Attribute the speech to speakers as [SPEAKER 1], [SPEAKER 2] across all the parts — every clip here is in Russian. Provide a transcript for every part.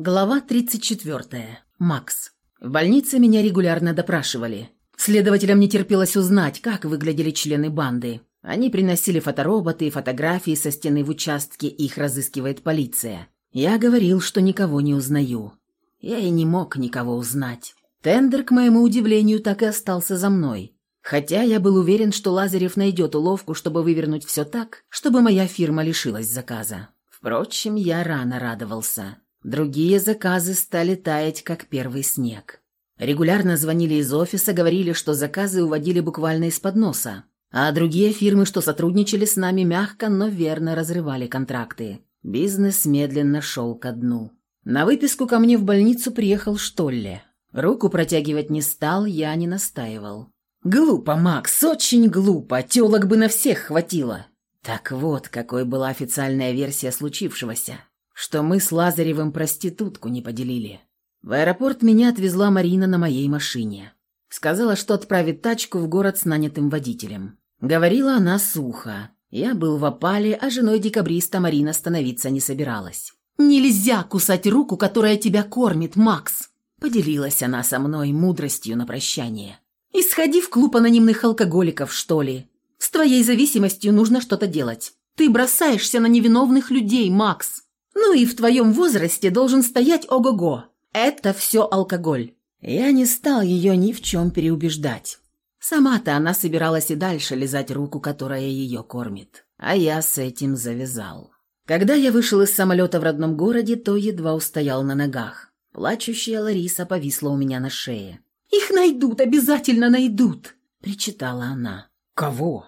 [SPEAKER 1] Глава 34. Макс. В больнице меня регулярно допрашивали. Следователям не терпелось узнать, как выглядели члены банды. Они приносили фотороботы и фотографии со стены в участке, их разыскивает полиция. Я говорил, что никого не узнаю. Я и не мог никого узнать. Тендер, к моему удивлению, так и остался за мной. Хотя я был уверен, что Лазарев найдет уловку, чтобы вывернуть все так, чтобы моя фирма лишилась заказа. Впрочем, я рано радовался. Другие заказы стали таять, как первый снег. Регулярно звонили из офиса, говорили, что заказы уводили буквально из-под носа. А другие фирмы, что сотрудничали с нами мягко, но верно разрывали контракты. Бизнес медленно шел ко дну. На выписку ко мне в больницу приехал Штолле. Руку протягивать не стал, я не настаивал. «Глупо, Макс, очень глупо. Телок бы на всех хватило». Так вот, какой была официальная версия случившегося что мы с Лазаревым проститутку не поделили. В аэропорт меня отвезла Марина на моей машине. Сказала, что отправит тачку в город с нанятым водителем. Говорила она сухо. Я был в опале, а женой декабриста Марина становиться не собиралась. «Нельзя кусать руку, которая тебя кормит, Макс!» Поделилась она со мной мудростью на прощание. «И сходи в клуб анонимных алкоголиков, что ли. С твоей зависимостью нужно что-то делать. Ты бросаешься на невиновных людей, Макс!» Ну и в твоем возрасте должен стоять ого-го. Это все алкоголь. Я не стал ее ни в чем переубеждать. Сама-то она собиралась и дальше лизать руку, которая ее кормит. А я с этим завязал. Когда я вышел из самолета в родном городе, то едва устоял на ногах. Плачущая Лариса повисла у меня на шее. «Их найдут, обязательно найдут!» – причитала она.
[SPEAKER 2] «Кого?»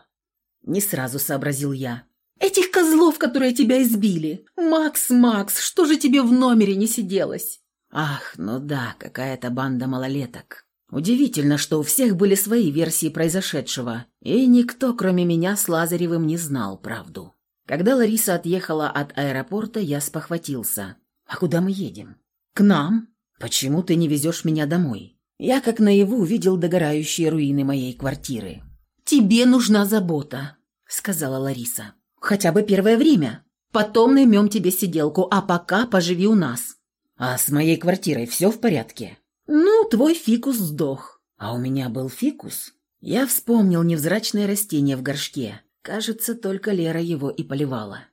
[SPEAKER 1] Не сразу сообразил я. Этих козлов, которые тебя избили. Макс, Макс, что же тебе в номере не сиделось? Ах, ну да, какая-то банда малолеток. Удивительно, что у всех были свои версии произошедшего, и никто, кроме меня, с Лазаревым не знал правду. Когда Лариса отъехала от аэропорта, я спохватился. «А куда мы едем?» «К нам. Почему ты не везешь меня домой?» Я как наяву увидел догорающие руины моей квартиры. «Тебе нужна забота», — сказала Лариса. Хотя бы первое время. Потом наймем тебе сиделку, а пока поживи у нас. А с моей квартирой все в порядке? Ну, твой фикус сдох. А у меня был фикус. Я вспомнил невзрачное растение в горшке. Кажется, только Лера его и поливала.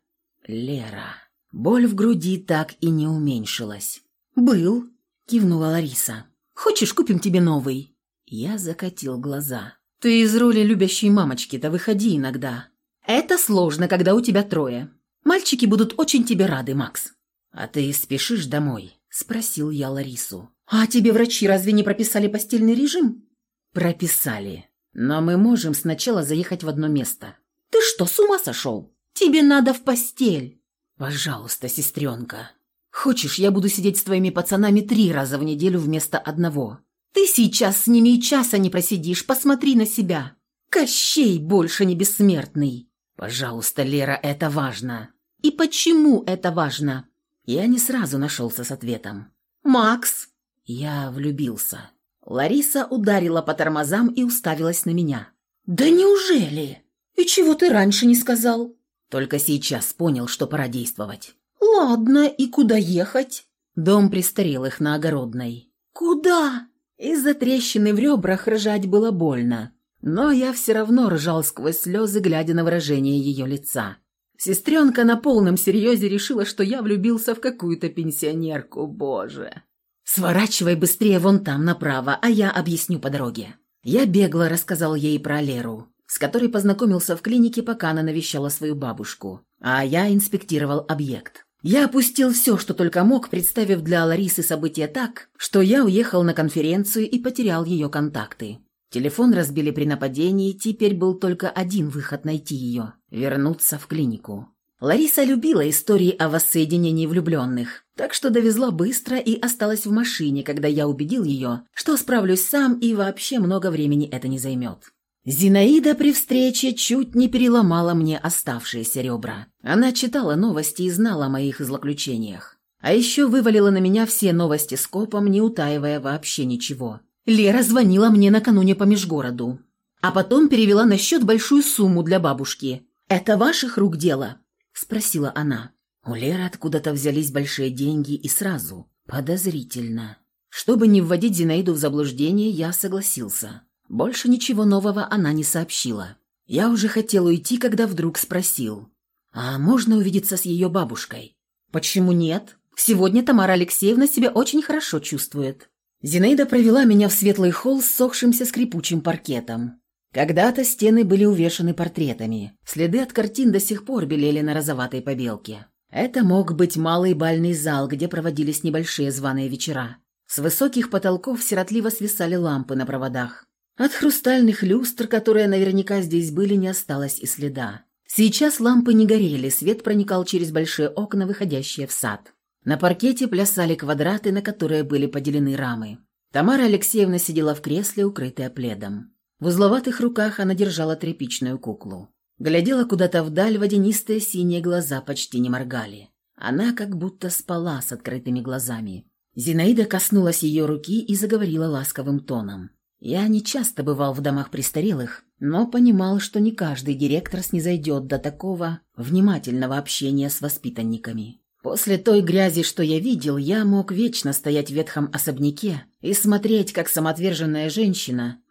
[SPEAKER 1] Лера. Боль в груди так и не уменьшилась. «Был», — кивнула Лариса. «Хочешь, купим тебе новый?» Я закатил глаза. «Ты из роли любящей мамочки-то выходи иногда. Это сложно, когда у тебя трое. Мальчики будут очень тебе рады, Макс. А ты спешишь домой? Спросил я Ларису. А тебе врачи разве не прописали постельный режим? Прописали. Но мы можем сначала заехать в одно место. Ты что, с ума сошел? Тебе надо в постель. Пожалуйста, сестренка. Хочешь, я буду сидеть с твоими пацанами три раза в неделю вместо одного? Ты сейчас с ними и часа не просидишь, посмотри на себя. Кощей больше не бессмертный. «Пожалуйста, Лера, это важно». «И почему это важно?» Я не сразу нашелся с ответом. «Макс!» Я влюбился. Лариса ударила по тормозам и уставилась на меня. «Да неужели? И чего ты раньше не сказал?» Только сейчас понял, что пора действовать. «Ладно, и куда ехать?» Дом престарелых на Огородной. «Куда?» Из-за трещины в ребрах ржать было больно. Но я все равно ржал сквозь слезы, глядя на выражение ее лица. Сестренка на полном серьезе решила, что я влюбился в какую-то пенсионерку, боже. «Сворачивай быстрее вон там направо, а я объясню по дороге». Я бегло рассказал ей про Леру, с которой познакомился в клинике, пока она навещала свою бабушку, а я инспектировал объект. Я опустил все, что только мог, представив для Ларисы события так, что я уехал на конференцию и потерял ее контакты. Телефон разбили при нападении, теперь был только один выход найти ее – вернуться в клинику. Лариса любила истории о воссоединении влюбленных, так что довезла быстро и осталась в машине, когда я убедил ее, что справлюсь сам и вообще много времени это не займет. Зинаида при встрече чуть не переломала мне оставшиеся ребра. Она читала новости и знала о моих злоключениях. А еще вывалила на меня все новости скопом, не утаивая вообще ничего. Лера звонила мне накануне по межгороду, а потом перевела на счет большую сумму для бабушки. «Это ваших рук дело?» – спросила она. У Леры откуда-то взялись большие деньги и сразу. Подозрительно. Чтобы не вводить Зинаиду в заблуждение, я согласился. Больше ничего нового она не сообщила. Я уже хотел уйти, когда вдруг спросил. «А можно увидеться с ее бабушкой?» «Почему нет? Сегодня Тамара Алексеевна себя очень хорошо чувствует». Зинаида провела меня в светлый холл с сохшимся скрипучим паркетом. Когда-то стены были увешаны портретами. Следы от картин до сих пор белели на розоватой побелке. Это мог быть малый бальный зал, где проводились небольшие званые вечера. С высоких потолков сиротливо свисали лампы на проводах. От хрустальных люстр, которые наверняка здесь были, не осталось и следа. Сейчас лампы не горели, свет проникал через большие окна, выходящие в сад. На паркете плясали квадраты, на которые были поделены рамы. Тамара Алексеевна сидела в кресле, укрытая пледом. В узловатых руках она держала тряпичную куклу. Глядела куда-то вдаль, водянистые синие глаза почти не моргали. Она как будто спала с открытыми глазами. Зинаида коснулась ее руки и заговорила ласковым тоном. Я не часто бывал в домах престарелых, но понимал, что не каждый директор снизойдет до такого внимательного общения с воспитанниками. После той грязи, что я видел, я мог вечно стоять в ветхом особняке и смотреть, как самоотверженная женщина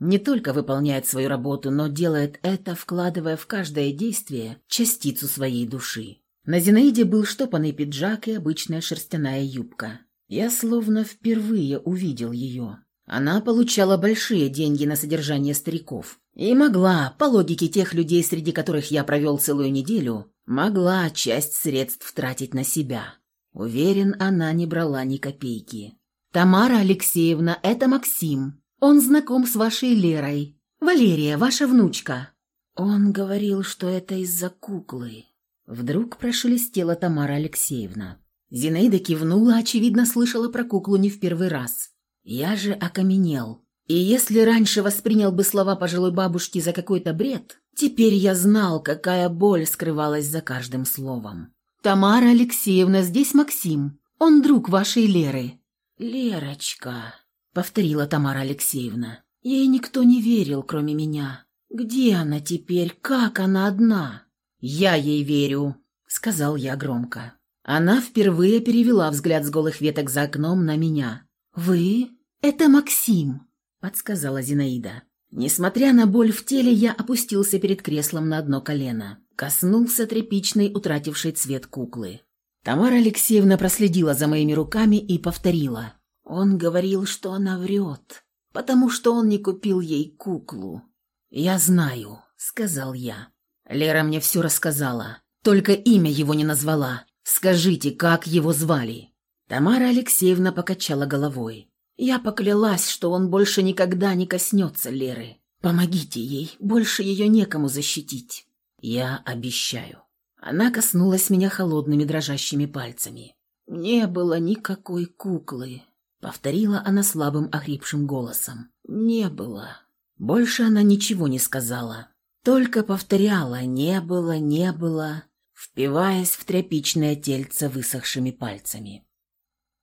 [SPEAKER 1] не только выполняет свою работу, но делает это, вкладывая в каждое действие частицу своей души. На Зинаиде был штопанный пиджак и обычная шерстяная юбка. Я словно впервые увидел ее. Она получала большие деньги на содержание стариков. И могла, по логике тех людей, среди которых я провел целую неделю, могла часть средств тратить на себя. Уверен, она не брала ни копейки. «Тамара Алексеевна, это Максим. Он знаком с вашей Лерой. Валерия, ваша внучка». Он говорил, что это из-за куклы. Вдруг прошелестела Тамара Алексеевна. Зинаида кивнула, очевидно, слышала про куклу не в первый раз. Я же окаменел. И если раньше воспринял бы слова пожилой бабушки за какой-то бред, теперь я знал, какая боль скрывалась за каждым словом. «Тамара Алексеевна, здесь Максим. Он друг вашей Леры». «Лерочка», — повторила Тамара Алексеевна. «Ей никто не верил, кроме меня. Где она теперь? Как она одна?» «Я ей верю», — сказал я громко. Она впервые перевела взгляд с голых веток за окном на меня. «Вы? Это Максим», — подсказала Зинаида. Несмотря на боль в теле, я опустился перед креслом на одно колено. Коснулся тряпичной, утратившей цвет куклы. Тамара Алексеевна проследила за моими руками и повторила. Он говорил, что она врет, потому что он не купил ей куклу. «Я знаю», — сказал я. Лера мне все рассказала, только имя его не назвала. Скажите, как его звали?» Тамара Алексеевна покачала головой. «Я поклялась, что он больше никогда не коснется Леры. Помогите ей, больше ее некому защитить». «Я обещаю». Она коснулась меня холодными дрожащими пальцами. «Не было никакой куклы», — повторила она слабым охрипшим голосом. «Не было». Больше она ничего не сказала. Только повторяла «не было, не было», впиваясь в тряпичное тельце высохшими пальцами.